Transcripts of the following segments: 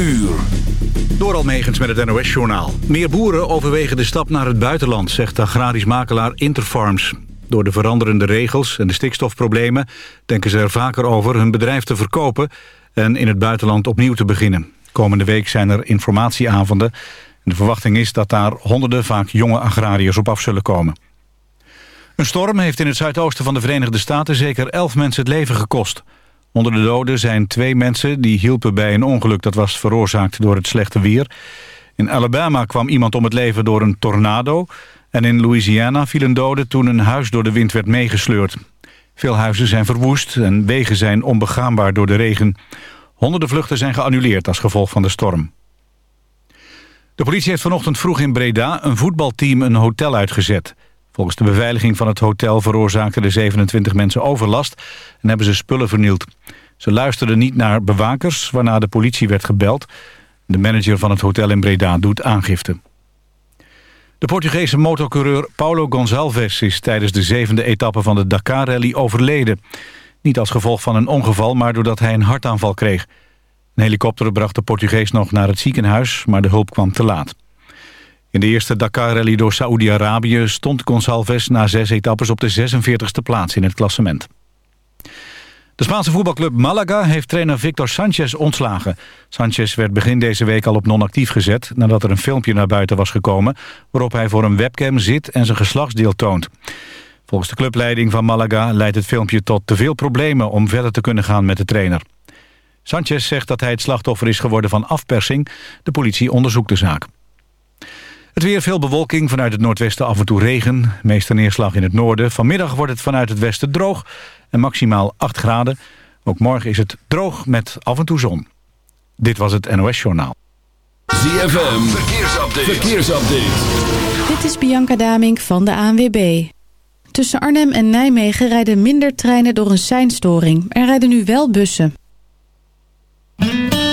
uur. Door Almegens met het NOS-journaal. Meer boeren overwegen de stap naar het buitenland, zegt agrarisch makelaar Interfarms. Door de veranderende regels en de stikstofproblemen... denken ze er vaker over hun bedrijf te verkopen... en in het buitenland opnieuw te beginnen. Komende week zijn er informatieavonden. De verwachting is dat daar honderden, vaak jonge agrariërs op af zullen komen. Een storm heeft in het zuidoosten van de Verenigde Staten... zeker elf mensen het leven gekost... Onder de doden zijn twee mensen die hielpen bij een ongeluk dat was veroorzaakt door het slechte weer. In Alabama kwam iemand om het leven door een tornado. En in Louisiana viel een dode toen een huis door de wind werd meegesleurd. Veel huizen zijn verwoest en wegen zijn onbegaanbaar door de regen. Honderden vluchten zijn geannuleerd als gevolg van de storm. De politie heeft vanochtend vroeg in Breda een voetbalteam een hotel uitgezet. Volgens de beveiliging van het hotel veroorzaakten de 27 mensen overlast en hebben ze spullen vernield. Ze luisterden niet naar bewakers, waarna de politie werd gebeld. De manager van het hotel in Breda doet aangifte. De Portugese motorcoureur Paulo Gonçalves is tijdens de zevende etappe van de Dakar-rally overleden. Niet als gevolg van een ongeval, maar doordat hij een hartaanval kreeg. Een helikopter bracht de Portugees nog naar het ziekenhuis, maar de hulp kwam te laat. In de eerste Dakar-rally door Saoedi-Arabië stond Gonçalves na zes etappes op de 46e plaats in het klassement. De Spaanse voetbalclub Malaga heeft trainer Victor Sanchez ontslagen. Sanchez werd begin deze week al op non-actief gezet... nadat er een filmpje naar buiten was gekomen... waarop hij voor een webcam zit en zijn geslachtsdeel toont. Volgens de clubleiding van Malaga leidt het filmpje tot te veel problemen... om verder te kunnen gaan met de trainer. Sanchez zegt dat hij het slachtoffer is geworden van afpersing. De politie onderzoekt de zaak. Het weer veel bewolking, vanuit het noordwesten af en toe regen. Meeste neerslag in het noorden. Vanmiddag wordt het vanuit het westen droog en maximaal 8 graden. Ook morgen is het droog met af en toe zon. Dit was het NOS Journaal. ZFM, verkeersupdate. verkeersupdate. Dit is Bianca Damink van de ANWB. Tussen Arnhem en Nijmegen rijden minder treinen door een seinstoring. Er rijden nu wel bussen.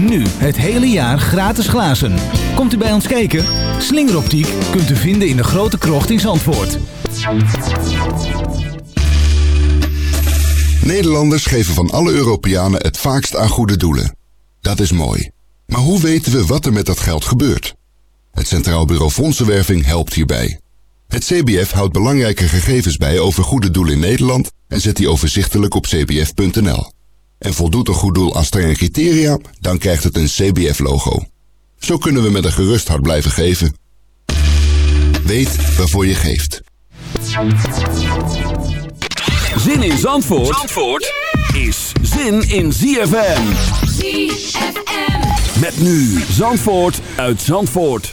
Nu het hele jaar gratis glazen. Komt u bij ons kijken? Slingeroptiek kunt u vinden in de grote krocht in Zandvoort. Nederlanders geven van alle Europeanen het vaakst aan goede doelen. Dat is mooi. Maar hoe weten we wat er met dat geld gebeurt? Het Centraal Bureau Fondsenwerving helpt hierbij. Het CBF houdt belangrijke gegevens bij over goede doelen in Nederland en zet die overzichtelijk op cbf.nl. En voldoet een goed doel aan strenge criteria, dan krijgt het een CBF-logo. Zo kunnen we met een gerust hart blijven geven. Weet waarvoor je geeft. Zin in Zandvoort, Zandvoort is zin in ZFM. ZFM. Met nu Zandvoort uit Zandvoort.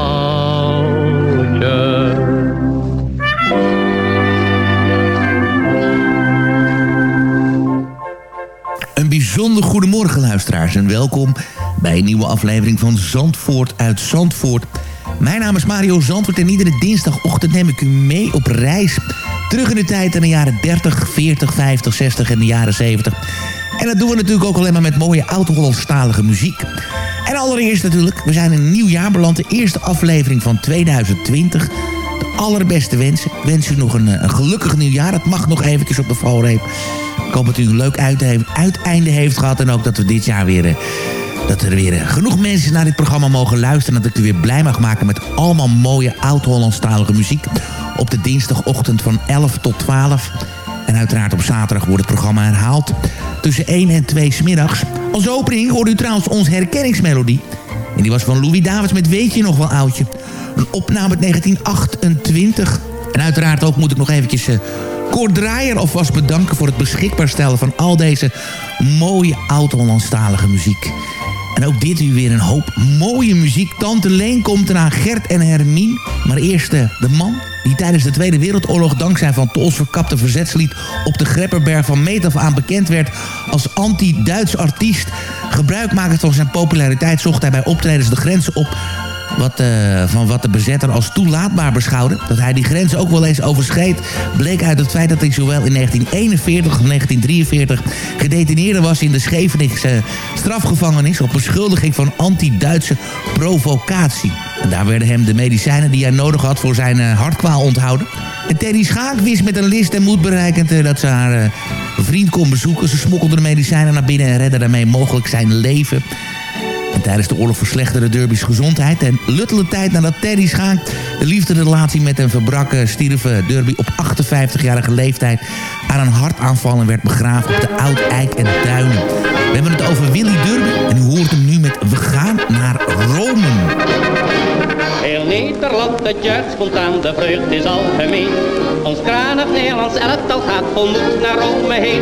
Bijzonder goedemorgen luisteraars en welkom bij een nieuwe aflevering van Zandvoort uit Zandvoort. Mijn naam is Mario Zandvoort en iedere dinsdagochtend neem ik u mee op reis. Terug in de tijd in de jaren 30, 40, 50, 60 en de jaren 70. En dat doen we natuurlijk ook alleen maar met mooie oud-Hollandstalige muziek. En allereerst natuurlijk, we zijn in een nieuw jaar beland. De eerste aflevering van 2020 de allerbeste wensen. Ik wens u nog een, eh, gelukkig nieuwjaar. Dat mag nog eventjes op de valreep. Ik hoop dat u een leuk uite- uiteinde heeft gehad. En ook dat we dit jaar weer... eh, dat er weer eh, genoeg mensen naar dit programma mogen luisteren. Dat ik u weer blij mag maken met allemaal mooie oud-Hollandstalige muziek. Op de dinsdagochtend van 11 tot 12. En uiteraard op zaterdag wordt het programma herhaald. Tussen 1 en 2 smiddags. Als opening hoort u trouwens onze herkenningsmelodie. En die was van Louis Davids met Weet je nog wel oudje. Een opname uit 1928. En uiteraard ook moet ik nog eventjes... Uh, Kort Draaier alvast bedanken voor het beschikbaar stellen... van al deze mooie oud-Hollandstalige muziek. En ook dit u weer een hoop mooie muziek. Tante Leen komt eraan, Gert en Hermine. Maar eerst uh, de man die tijdens de Tweede Wereldoorlog... dankzij Van Tols verkapte verzetslied op de Grepperberg van meet af aan bekend werd... als anti-Duits artiest. Gebruikmakend van zijn populariteit zocht hij bij optredens de grenzen op wat, uh, van wat de bezetter als toelaatbaar beschouwde. Dat hij die grenzen ook wel eens overschreed... bleek uit het feit dat hij zowel in 1941 als 1943... gedetineerde was in de Scheveningse strafgevangenis... op beschuldiging van anti-Duitse provocatie. En daar werden hem de medicijnen die hij nodig had voor zijn uh, hartkwaal onthouden. En Teddy Schaak wist met een list en moed bereikend uh, dat ze haar vriend kon bezoeken. Ze smokkelde de medicijnen naar binnen en redde daarmee mogelijk zijn leven. En tijdens de oorlog verslechterde Derby's gezondheid. En luttele tijd nadat Teddy Schaak de liefderelatie met hem verbrak... stierf Derby op 58-jarige leeftijd aan een hartaanval... en werd begraven op de Oud-Eik en Duinen. We hebben het over Willy Derby en u hoort hem nu met We gaan naar Rome. Heel Nederland, het juist spontaan, de vreugd is algemeen. Ons kranig Nederlands elftal gaat vol moed naar Rome heen.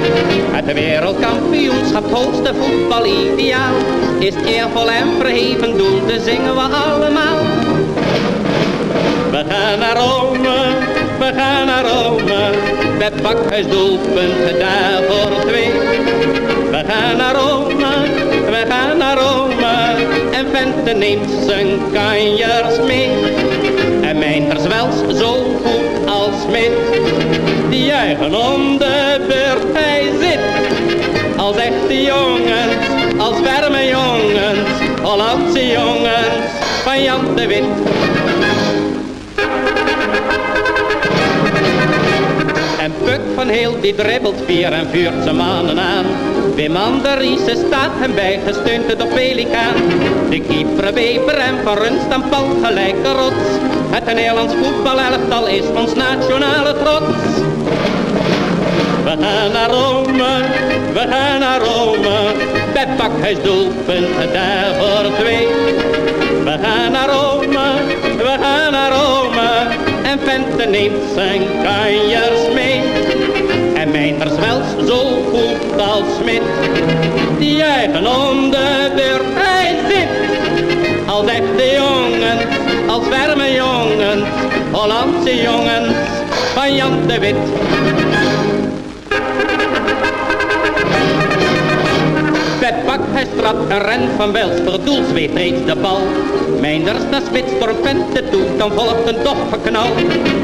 Het wereldkampioenschap, hoogste voetbalideaal. Is eervol en verheven doel, de zingen we allemaal. We gaan naar Rome, we gaan naar Rome. Met bakhuis doelpunten daar voor twee. We gaan naar Rome, we gaan naar Rome. En Vente neemt zijn kanjers mee. En Mijnters wel zo goed als Smit. Die juichen om de beurt hij zit. Als echte jongens, als warme jongens. Hollandse jongens van Jan de Wit. En Puk van heel die dribbelt vier en vuurt zijn mannen aan. Wim Anderiese staat hem bij, gesteund door Pelikaan. De keeper Weber en Van aan Pal gelijke rots. Het Nederlands voetbalelftal is ons nationale trots. We gaan naar Rome, we gaan naar Rome. Bij pakhuis doelpunten daar voor twee. We gaan naar Rome, we gaan naar Rome. En Vente neemt zijn kanjers mee. En Mijnters wel zo goed als Smit. Die juichen om de beurt hij zit. Als echte jongens, als warme jongens. Hollandse jongens van Jan de Wit. Trap een ren van Welsper, doels weet reeds de bal. Mijnders naar spits voor Vente toe, dan volgt een doffe knal.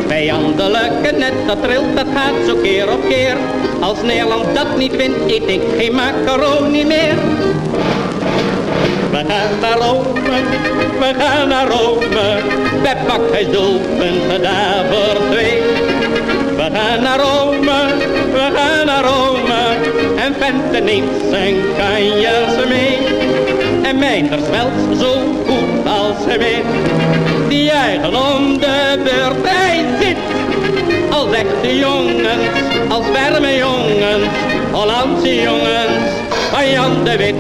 Vijandelijke net, dat trilt, dat gaat zo keer op keer. Als Nederland dat niet wint, eet ik geen macaroni meer. We gaan naar Rome, we gaan naar Rome. Bij Pakhuis doelpunten daar voor twee. We gaan naar Rome, we gaan naar Rome. En Vente neemt zijn kanjers mee. En Mijnders smelt zo goed als hij weet. Die juichen om de beurt zit. Als echte jongens, als warme jongens. Hollandse jongens van Jan de Wit.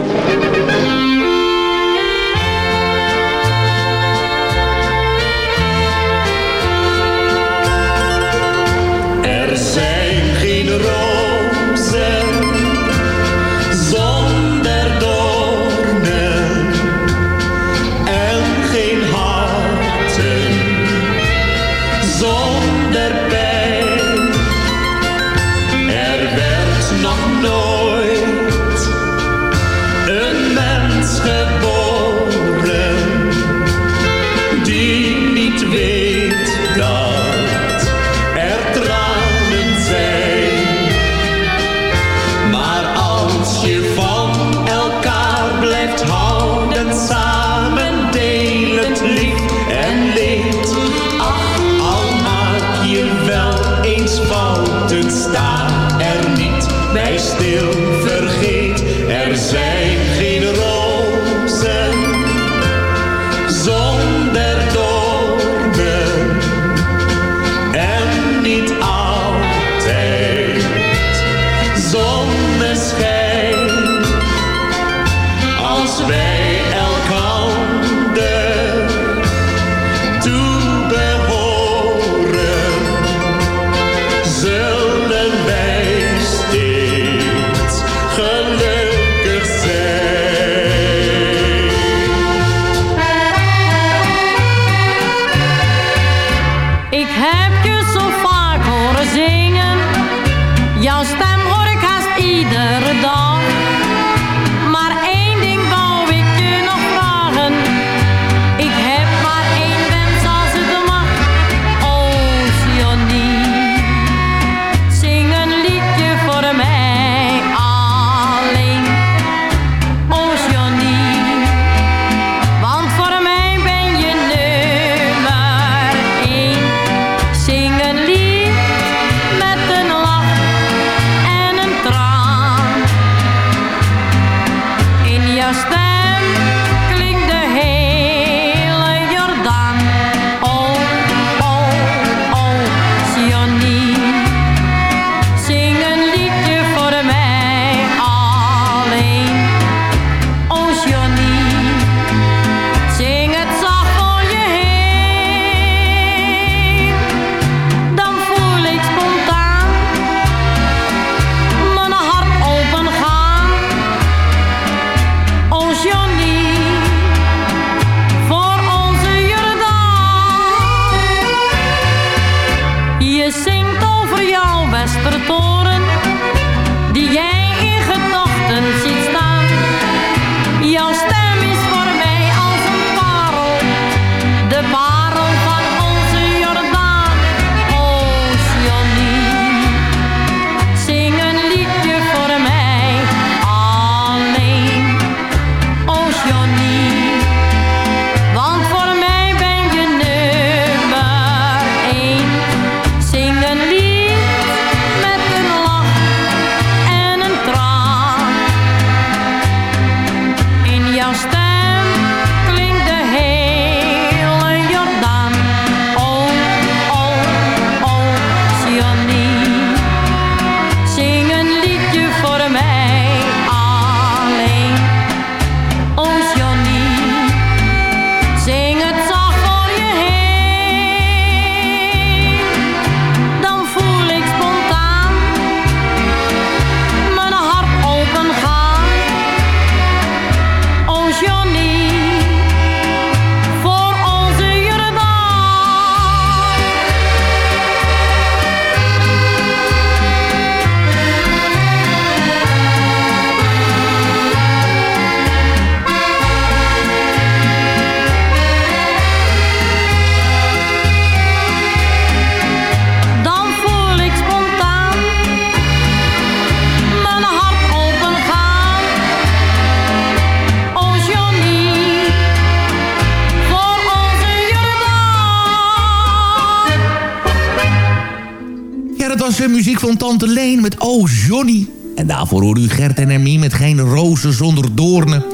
Tante Leen met Oh Johnny. En daarvoor hoorde u Gert en Hermie met Geen rozen zonder doornen.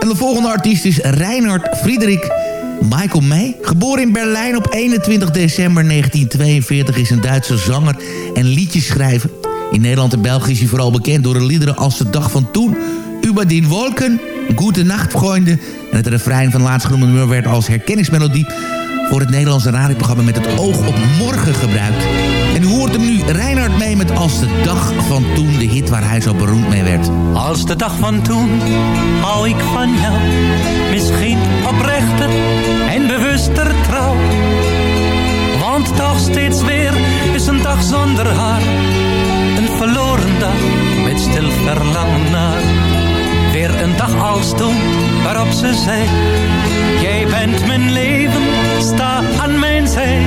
En de volgende artiest is Reinhard Friedrich Michael May. Geboren in Berlijn op 21 december 1942 is een Duitse zanger en liedjeschrijver. In Nederland en België is hij vooral bekend door de liederen als De Dag van Toen... Über den Wolken, Goede Nacht, Vrienden... en het refrein van laatstgenoemde nummer werd als herkenningsmelodie... voor het Nederlandse radioprogramma met het oog op morgen gebruikt. Reinhard mee met Als de Dag van Toen... de hit waar hij zo beroemd mee werd. Als de dag van toen hou ik van jou. Misschien oprechter en bewuster trouw. Want toch steeds weer is een dag zonder haar. Een verloren dag met stil verlangen naar. Weer een dag als toen waarop ze zei. Jij bent mijn leven, sta aan mijn zij.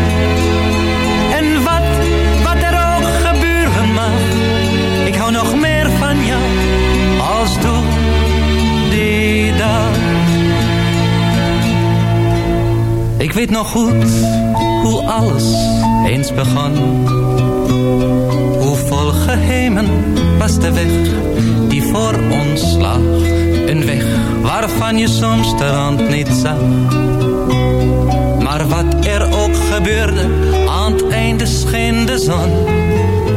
Als toen die dag. Ik weet nog goed hoe alles eens begon. Hoe vol geheimen was de weg die voor ons lag. Een weg waarvan je soms de rand niet zag. Maar wat er ook gebeurde, aan het einde scheen de zon.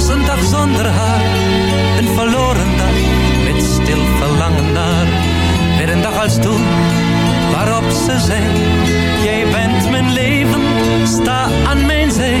is een dag zonder haar. Een verloren dag met stil verlangen naar. Weer een dag als toen waarop ze zei. Jij bent mijn leven, sta aan mijn zij.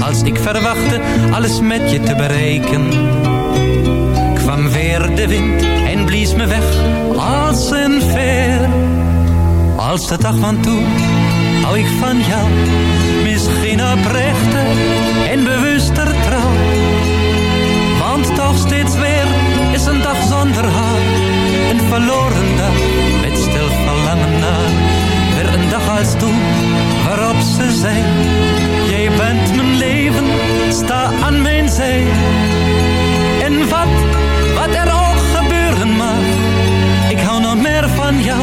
als ik verwachtte alles met je te bereiken kwam weer de wind en blies me weg als een veer als de dag van toen hou ik van jou misschien oprechter en bewuster trouw want toch steeds weer is een dag zonder haar. Een verloren dag met stil verlangen naar. Weer een dag als toen waarop ze zei. Sta aan mijn zij. En wat, wat er ook gebeuren mag. Ik hou nog meer van jou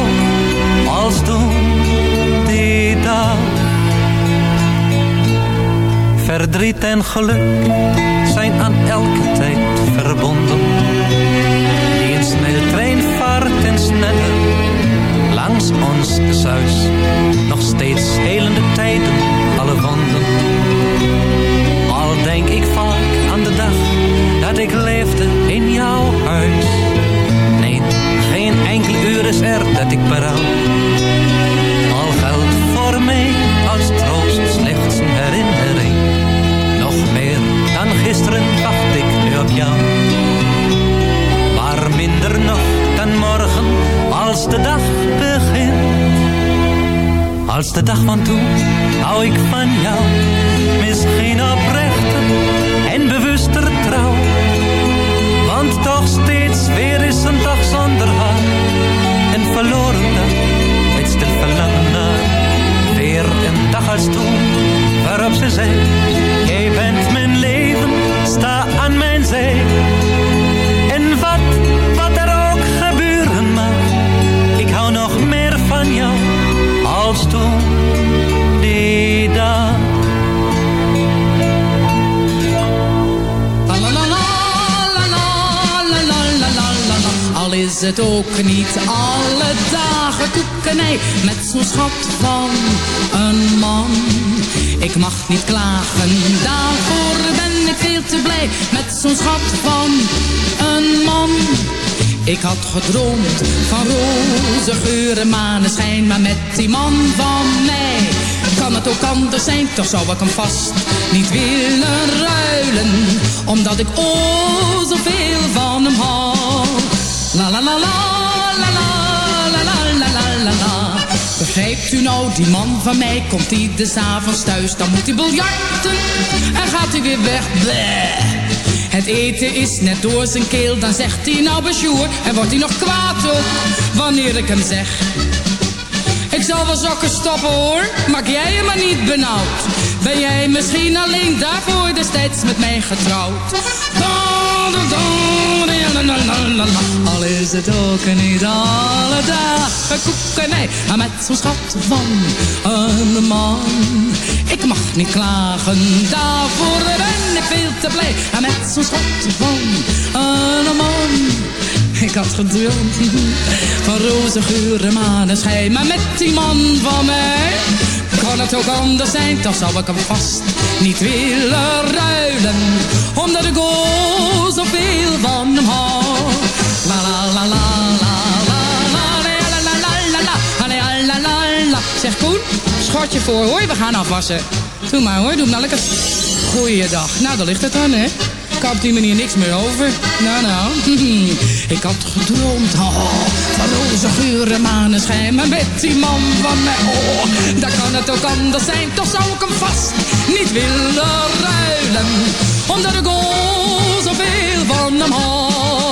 als toen die dag. Verdriet en geluk zijn aan elke tijd verbonden. Die een snelle trein vaart en sneller langs ons zuis. Nog steeds helende tijden, alle wonden. Denk ik vaak aan de dag dat ik leefde in jouw huis. Nee, geen enkel uur is er dat ik berouw. Al geldt voor mij als troost slechts een herinnering. Nog meer dan gisteren wacht ik nu op jou. Maar minder nog dan morgen als de dag begint. Als de dag van toen hou ik van jou. Misschien oprechter Want toch steeds weer is een dag zonder haar. Een verloren dag met stil verlangen naar. Weer een dag als toen waarop ze zei. Jij bent mijn leven, sta aan mijn zij. Het ook niet alle dagen koekenij met zo'n schat van een man. Ik mag niet klagen, daarvoor ben ik veel te blij met zo'n schat van een man. Ik had gedroomd van roze geuren, maneschijn, maar met die man van mij kan het ook anders zijn, toch zou ik hem vast niet willen ruilen, omdat ik oh zoveel van hem hou. La la la la, la la la la la la Begrijpt u nou, die man van mij komt ieders avonds thuis. Dan moet hij biljarten en gaat hij weer weg. Bleh. Het eten is net door zijn keel, dan zegt hij nou bejoer. En wordt hij nog kwaad wanneer ik hem zeg. Ik zal wel zakken stoppen hoor, maak jij hem maar niet benauwd. Ben jij misschien alleen daarvoor destijds met mij getrouwd? Al is het ook niet alle dagen koekenij, maar met zo'n schat van een man. Ik mag niet klagen, daarvoor ben ik veel te blij. En met zo'n schat van een man. Ik had gedroomd van roze geuren, maneschijn. Maar met die man van mij kan het ook anders zijn. Toch zou ik hem vast niet willen ruilen. Omdat ik oh zoveel van hem hou. La la la la la la la la la la la la la la la Zeg Koen, schort je voor hoor, we gaan afwassen. Doe maar hoor, doe nou lekker. Goeiedag. Nou, daar ligt het dan hè. Op die manier niks meer over. Nou, nou. Ik had gedroomd van roze geuren, maneschijn. Maar met die man van mij, oh, daar kan het ook anders zijn. Toch zou ik hem vast niet willen ruilen. Omdat ik oh, zoveel van hem hou.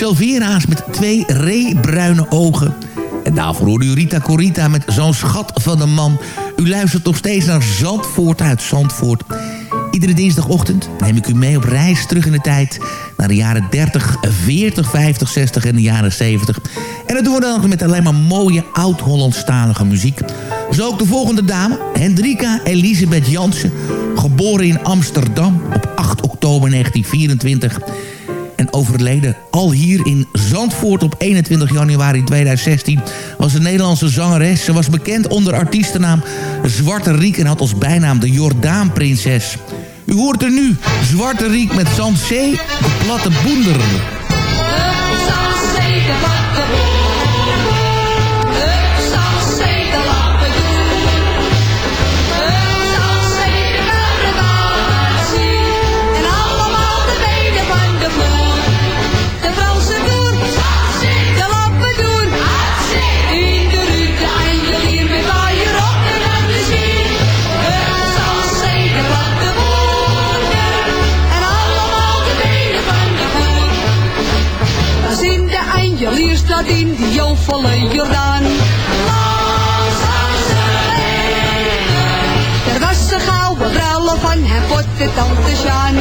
Silvera's met twee reebruine ogen. En daarvoor hoorde u Rita Corita met zo'n schat van een man. U luistert nog steeds naar Zandvoort uit Zandvoort. Iedere dinsdagochtend neem ik u mee op reis terug in de tijd... naar de jaren 30, 40, 50, 60 en de jaren 70. En dat doen we dan met alleen maar mooie oud-Hollandstalige muziek. Zo ook de volgende dame, Hendrika Elisabeth Jansen... geboren in Amsterdam op 8 oktober 1924 en overleden al hier in Zandvoort op 21 januari 2016... was een Nederlandse zangeres. Ze was bekend onder artiestennaam Zwarte Riek... en had als bijnaam de Jordaanprinses. U hoort er nu Zwarte Riek met Sansé, de platte boender. De jovolle Jordaan. Er was een gouden brullen van hem voor de tante Sjaan.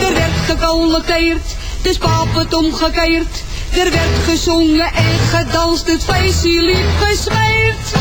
Er werd gecollecteerd, de spap het omgekeerd. Er werd gezongen en gedanst, het feestje liep gesmeerd.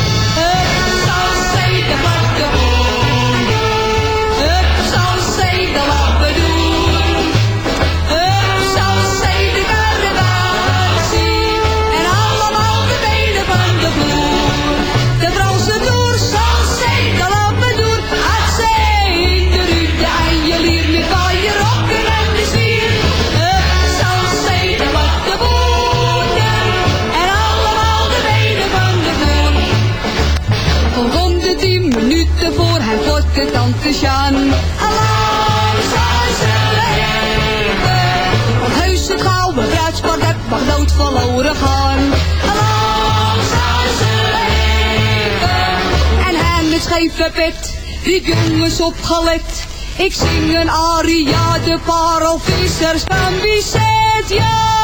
Zal ze leven. Want heus het gouden bruidsport dat mag dood verloren gaan. Alarm, zal ze leven. En hij met scheve pet, die jongens opgelet. Ik zing een aria, de parelvissers van Bizet, ja.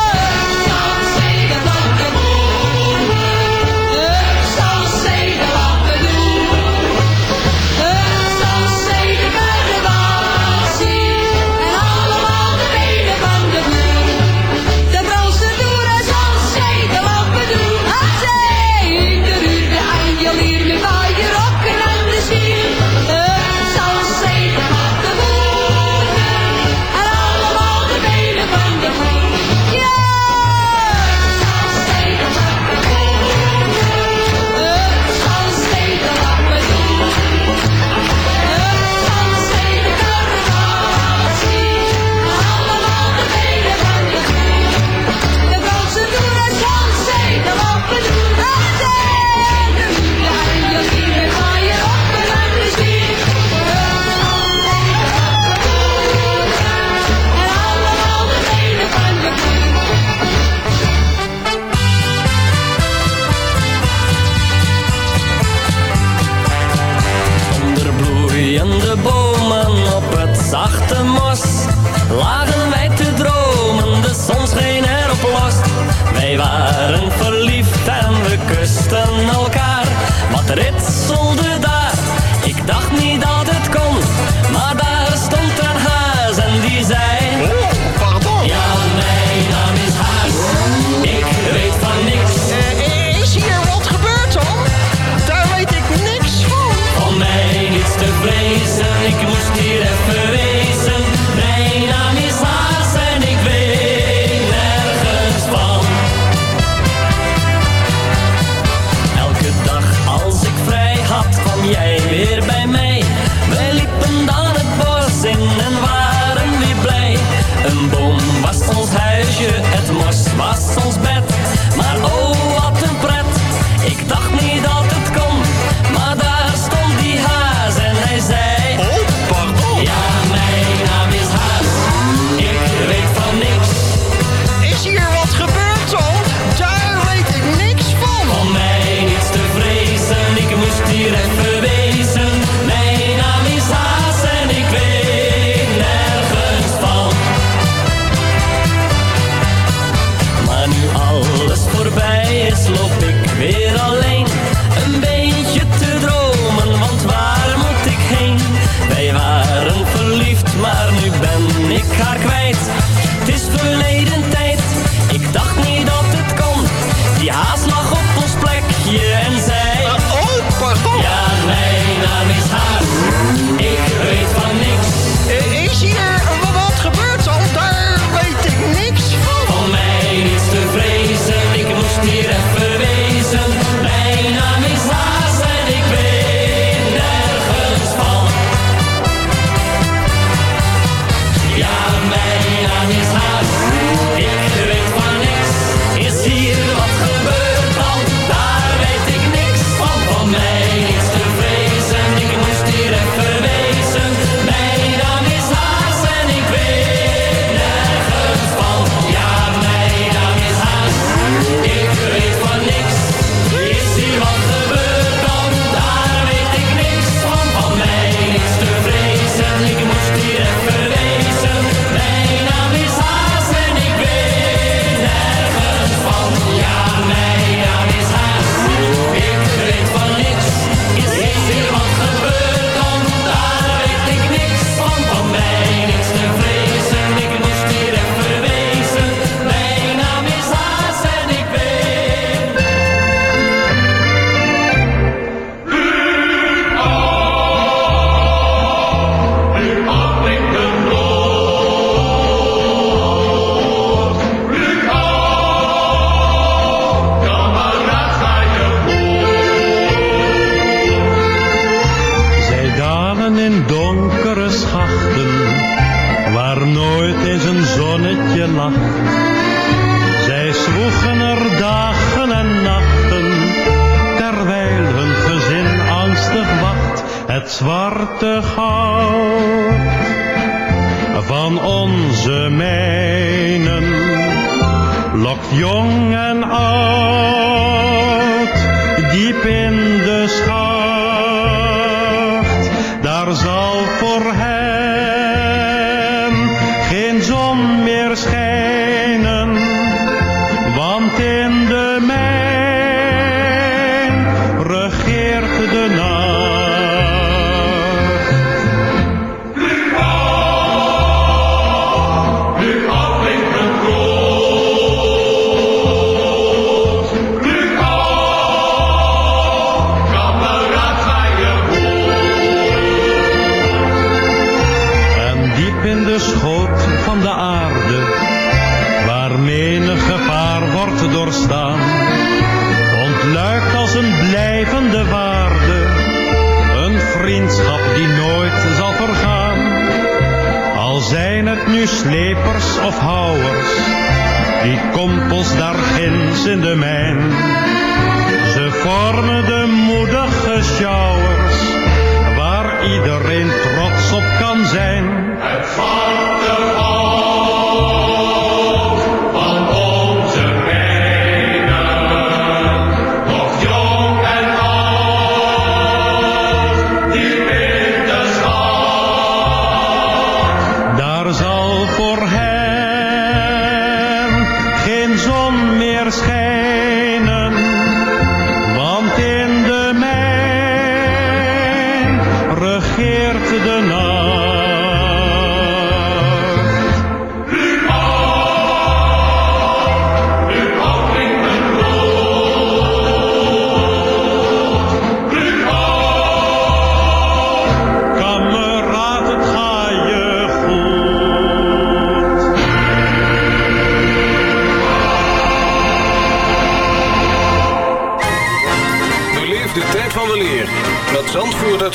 Nu slepers of houwers, die kompels daar ginds in de mijn. Ze vormen de moedige sjouwers, waar iedereen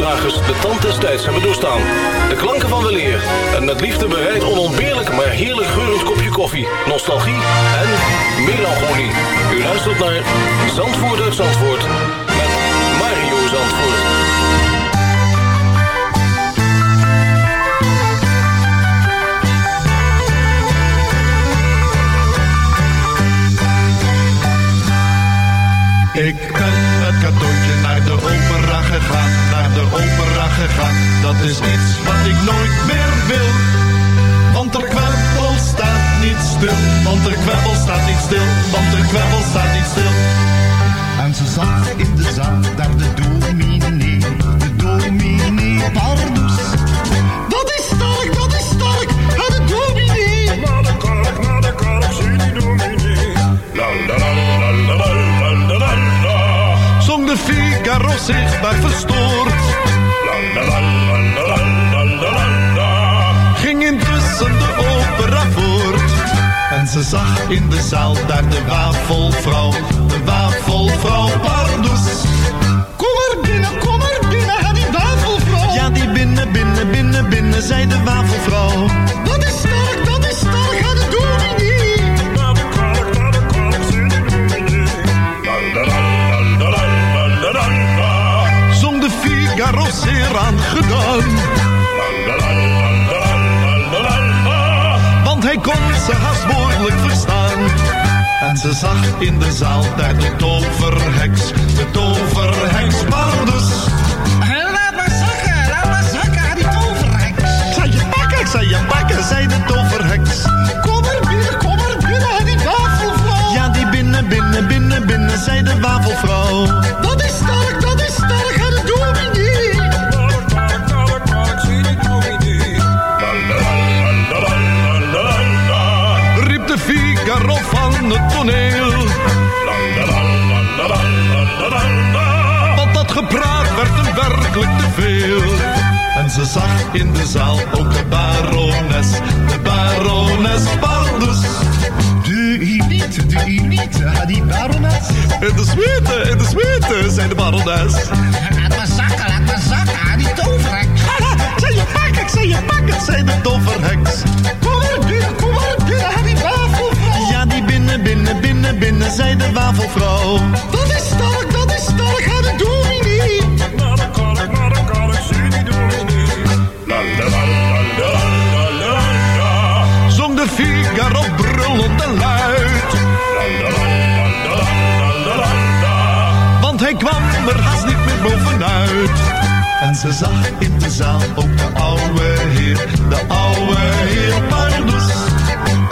geluidsdragers de tand des tijds hebben doorstaan. De klanken van weleer en met liefde bereid onontbeerlijk maar heerlijk geurend kopje koffie, nostalgie en melancholie. U luistert naar Zandvoort uit Zandvoort met Mario Zandvoort. Ik ben met cadeautje naar de opera gegaan, gegaan. Dat is iets wat ik nooit meer wil. Want de kwebbel staat niet stil, want de kwebbel staat niet stil, want de kwebbel staat niet stil. En ze zat in de zaal, daar de dominee, de dominee Pardus. Dat is sterk, dat is sterk, en de dominee. Na de kark, na de kark, zie die dominee. La la la la la la la la la la. Zong de Figaro zichtbaar verstoord. Ging intussen de opera voort. En ze zag in de zaal daar de wafelvrouw, de wafelvrouw Pardus. Kom er binnen, kom er binnen, hè, die wafelvrouw. Ja, die binnen, binnen, binnen, binnen, zei de wafelvrouw. Dat is dat Figaro zeer aangedaan. Want hij kon ze haast moeilijk verstaan. En ze zag in de zaal daar de toverheks, de toverheks Pardus. Laat maar zakken, laat maar zakken, die toverheks. Je pakken, zei je pakken, zei de toverheks. Werkelijk te veel. En ze zag in de zaal ook de barones, de barones Pardus. De elite, de elite, die barones. In de suite, in de suite, zei de barones. Laat maar zakken, laat maar zakken, die toverheks. Zei je pak, zei je pak, het zei de toverheks. Kom maar binnen, kom maar binnen, die wafelvrouw. Ja, die binnen, binnen, binnen, binnen, zei de wafelvrouw. Dat is dat de Figaro brullend en luid. Want hij kwam er haast niet meer bovenuit. En ze zag in de zaal ook de oude heer, de oude heer Pardus.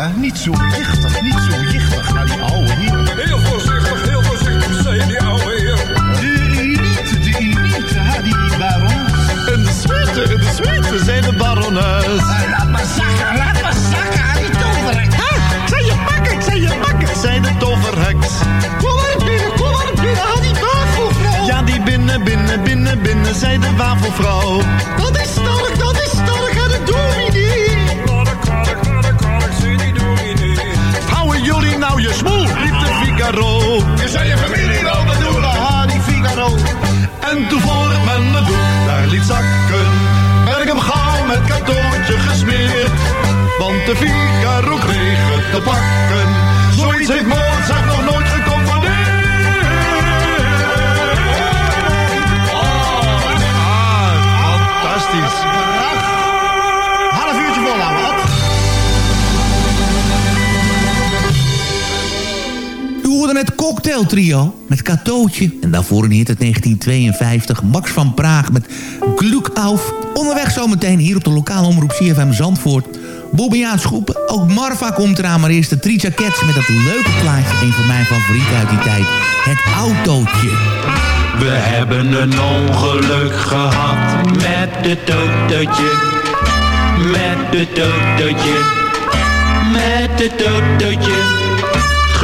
Uh, niet zo jichtig, niet zo jichtig naar die oude heer. Heel voorzichtig, heel voorzichtig, zei die oude heer. De elite, de elite, hè, die baron. In de suite, de suite, zei de barones. Toverheks. Kom maar binnen, kom maar binnen, hè, die wafelvrouw. Ja, die binnen, binnen, binnen, binnen, zei de wafelvrouw. Dat is sterk, dat is sterk, hè, de dominee. Houden jullie nou je smoel, riep de Figaro. Je zei je familie wel bedoelen, ha, die Figaro. En toen voor men me doek daar liet zakken, werd ik hem gauw met katoentje gesmeerd. Want de Figaro kreeg het te pakken. Trio met Katootje. En daarvoor een hit uit 1952. Max van Praag met Gluk auf. Onderweg zometeen hier op de lokale omroep CFM Zandvoort. Bobbejaans Schoepen. Ook Marva komt eraan, maar eerst de Tricia Cats met dat leuke plaatje. Een van mijn favorieten uit die tijd. Het autootje. We hebben een ongeluk gehad met het autootje. Met het autootje. Met het autootje.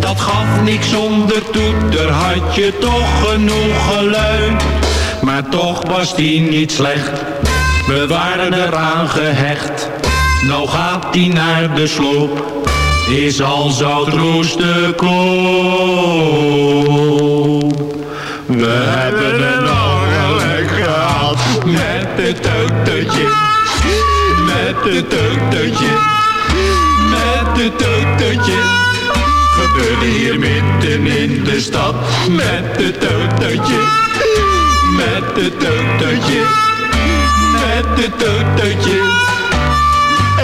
Dat gaf niks zonder toeter, had je toch genoeg geluid. Maar toch was die niet slecht, we waren eraan gehecht. Nou gaat die naar de sloop, is al zout roest de koop. We hebben een ongeluk gehad met het autootje, met het autootje, met het autootje. Gebeurde hier midden in de stad met het autootje, met het autootje, met het autootje.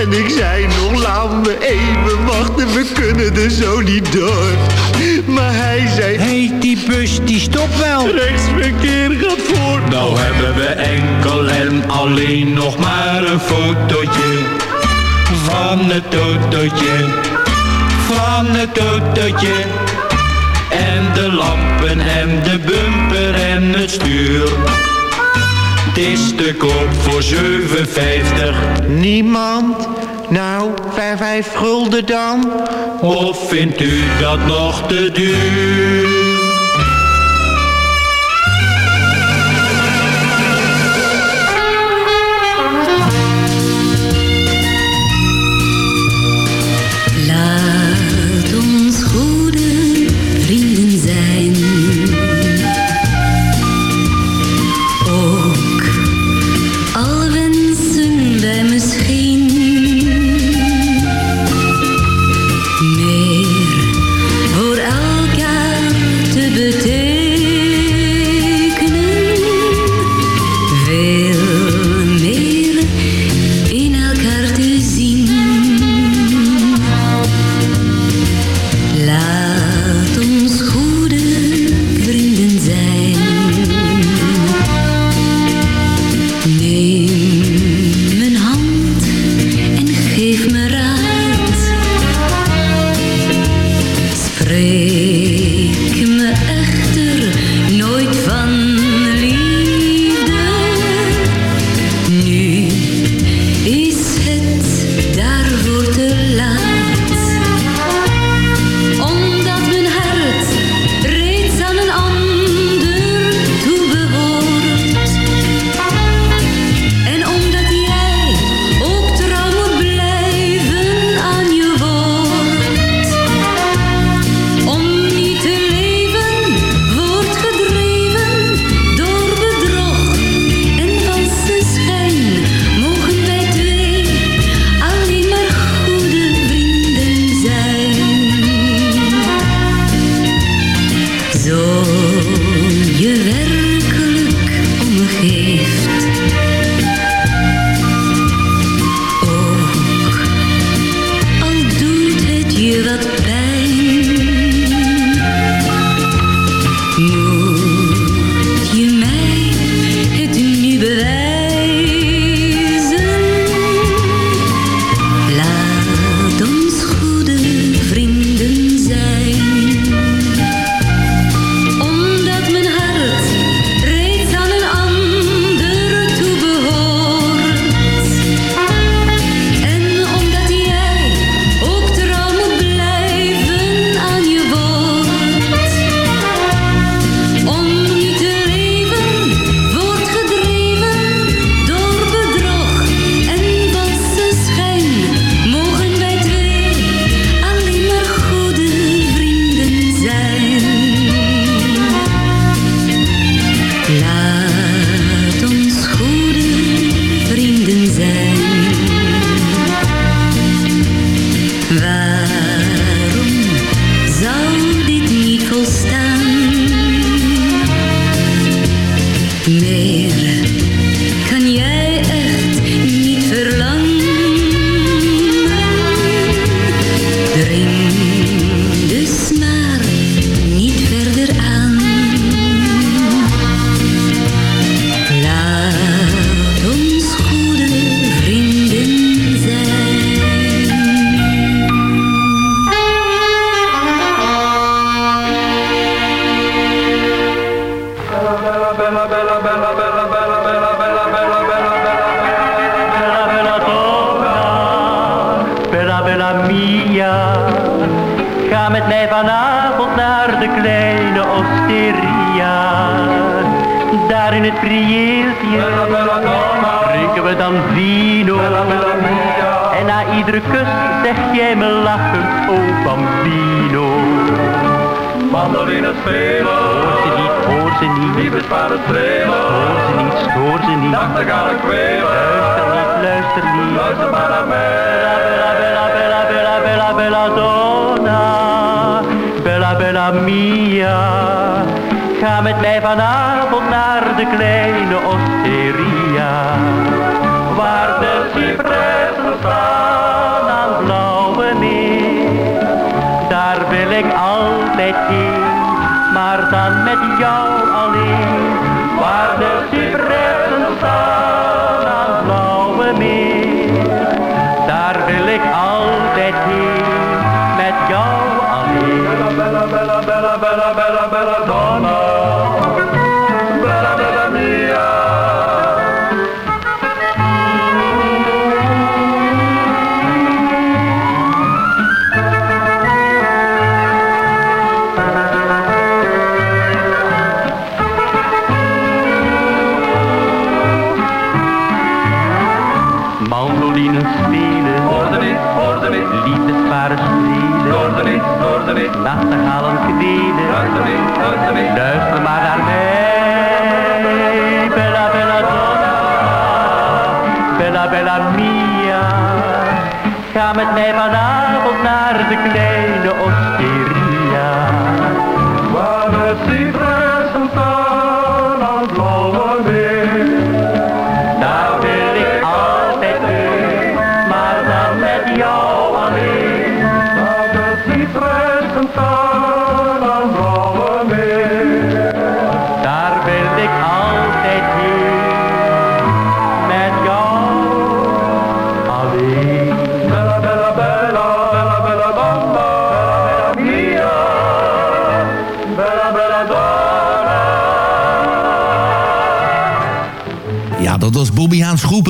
En ik zei nog, laat me even wachten, we kunnen er zo niet door. Maar hij zei, hey, die bus die stopt wel. Rechtsverkeer gaat voor. Nou hebben we enkel en alleen nog maar een fotootje van het autootje, van het autootje. En de lampen en de bumper en het stuur. Het is te koop voor 7,50. Niemand? Nou, vijf, vijf gulden dan? Of vindt u dat nog te duur? En na iedere kus zeg jij me lachend, oh bambino. Mandoline spelen. Hoor ze niet, hoor ze niet. Liefdespaarden strelen. Hoor ze niet, stoor ze niet. Nachtegalen kwelen. Luister niet, luister niet. Luister maar naar mij. Bella, bella, bella, bella, bella, bella donna. Bella, bella mia. Ga met mij vanavond naar de kleine osteria. Staan aan het blauwe meer. Daar wil ik altijd heen, maar dan met jou alleen. Waar de cipressen staan mij vanavond naar de kleine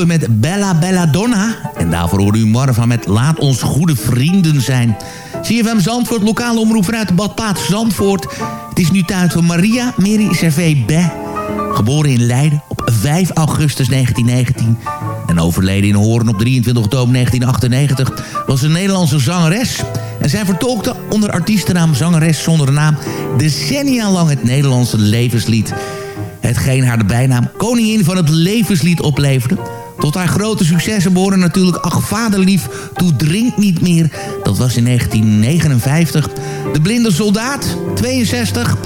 Met Bella Bella Donna. En daarvoor hoorde u Marva met Laat ons goede vrienden zijn. CFM Zandvoort, lokale omroep vanuit de badplaats Zandvoort. Het is nu tijd voor Maria Mary Servé Be. Geboren in Leiden op 5 augustus 1919 en overleden in Hoorn op 23 oktober 1998... was een Nederlandse zangeres. En zij vertolkte onder artiestennaam Zangeres zonder naam... decennia lang het Nederlandse levenslied... Hetgeen haar de bijnaam Koningin van het Levenslied opleverde. Tot haar grote successen behoren natuurlijk Ach Vaderlief, Toe Drink Niet Meer. Dat was in 1959. De Blinde Soldaat, 62.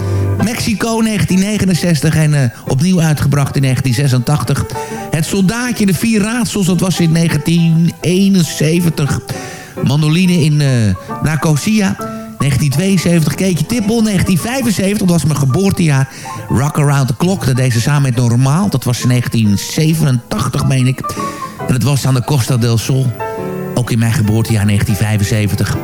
Mexico, 1969. En uh, opnieuw uitgebracht in 1986. Het Soldaatje, de Vier Raadsels, dat was in 1971. Mandoline in uh. 1972 Keetje Tippel, 1975, dat was mijn geboortejaar. Rock Around the Clock, dat deze samen met Normaal. Dat was in 1987, meen ik. En het was aan de Costa del Sol. Ook in mijn geboortejaar 1975.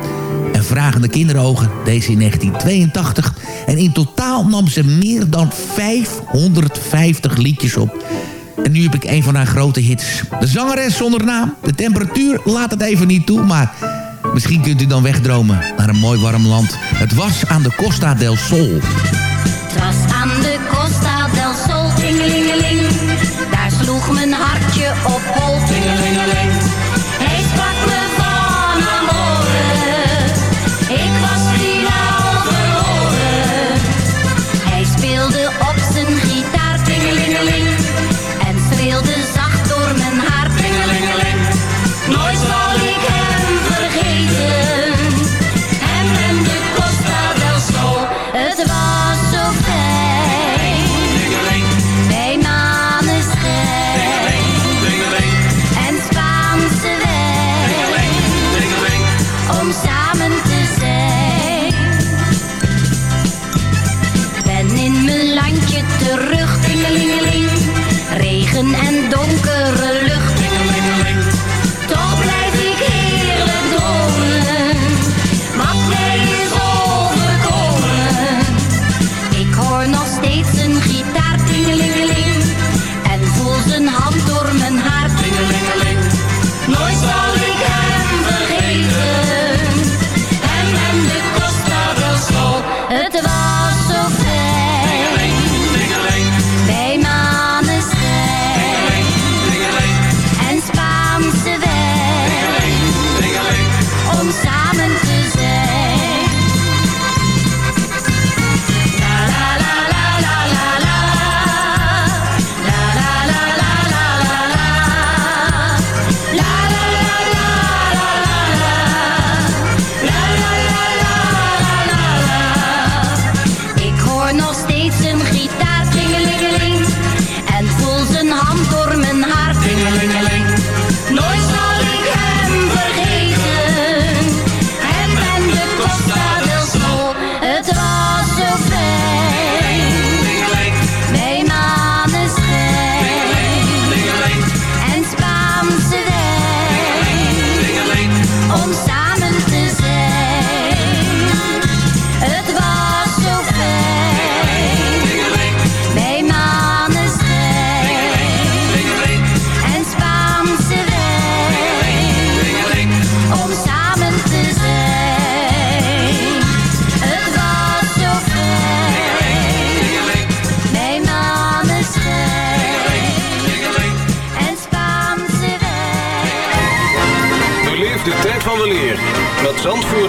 En Vragende Kinderogen, deze in 1982. En in totaal nam ze meer dan 550 liedjes op. En nu heb ik een van haar grote hits. De zangeres zonder naam. De temperatuur laat het even niet toe, maar... Misschien kunt u dan wegdromen naar een mooi warm land. Het was aan de Costa del Sol. Het was aan de Costa del Sol, tingelingeling. Daar sloeg mijn hartje op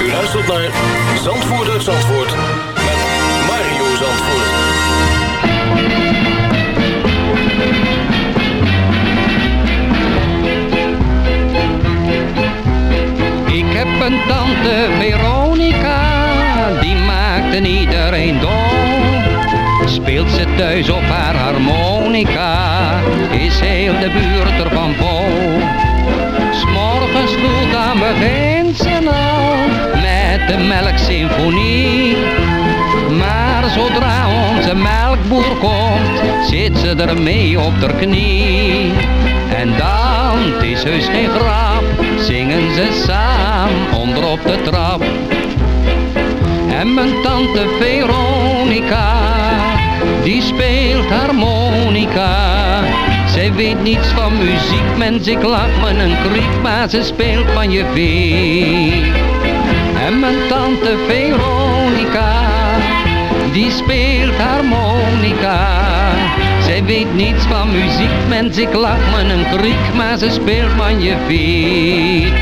U luistert naar Zandvoort uit Zandvoort met Mario Zandvoort. Ik heb een tante Veronica, die maakt en iedereen dol. Speelt ze thuis op haar harmonica, is heel de buurt ervan vol. S'morgens vroeg dan begint ze al, met de melksymfonie. Maar zodra onze melkboer komt, zit ze ermee op haar knie. En dan, is heus geen grap, zingen ze samen onder op de trap. En mijn tante Veronica, die speelt harmonica. Zij weet niets van muziek, mens, ik lach me een kriek, maar ze speelt van je vee. En mijn tante Veronica, die speelt harmonica. Zij weet niets van muziek, mens, ik lach me een kriek, maar ze speelt van je vee.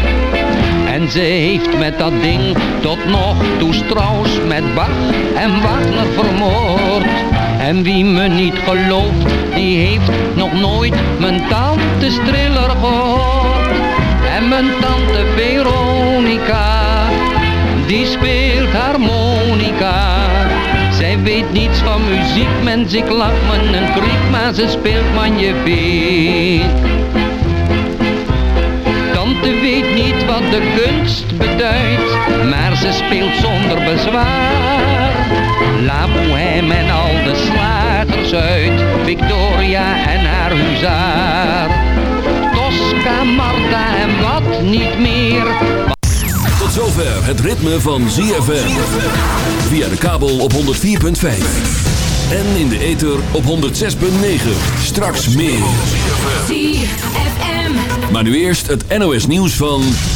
En ze heeft met dat ding tot nog toe Strauss met Bach en Wagner vermoord. En wie me niet gelooft, die heeft nog nooit mijn tante Striller gehoord. En mijn tante Veronica, die speelt harmonica. Zij weet niets van muziek, mens, ik lach me een kriek, maar ze speelt van je. Tante weet niet wat de kunst beduidt, maar ze speelt zonder bezwaar. La Bohème en al de slagers uit, Victoria en haar huzaar. Tosca, Marta en wat niet meer. Tot zover het ritme van ZFM. Via de kabel op 104.5. En in de ether op 106.9. Straks meer. ZFM. Maar nu eerst het NOS nieuws van...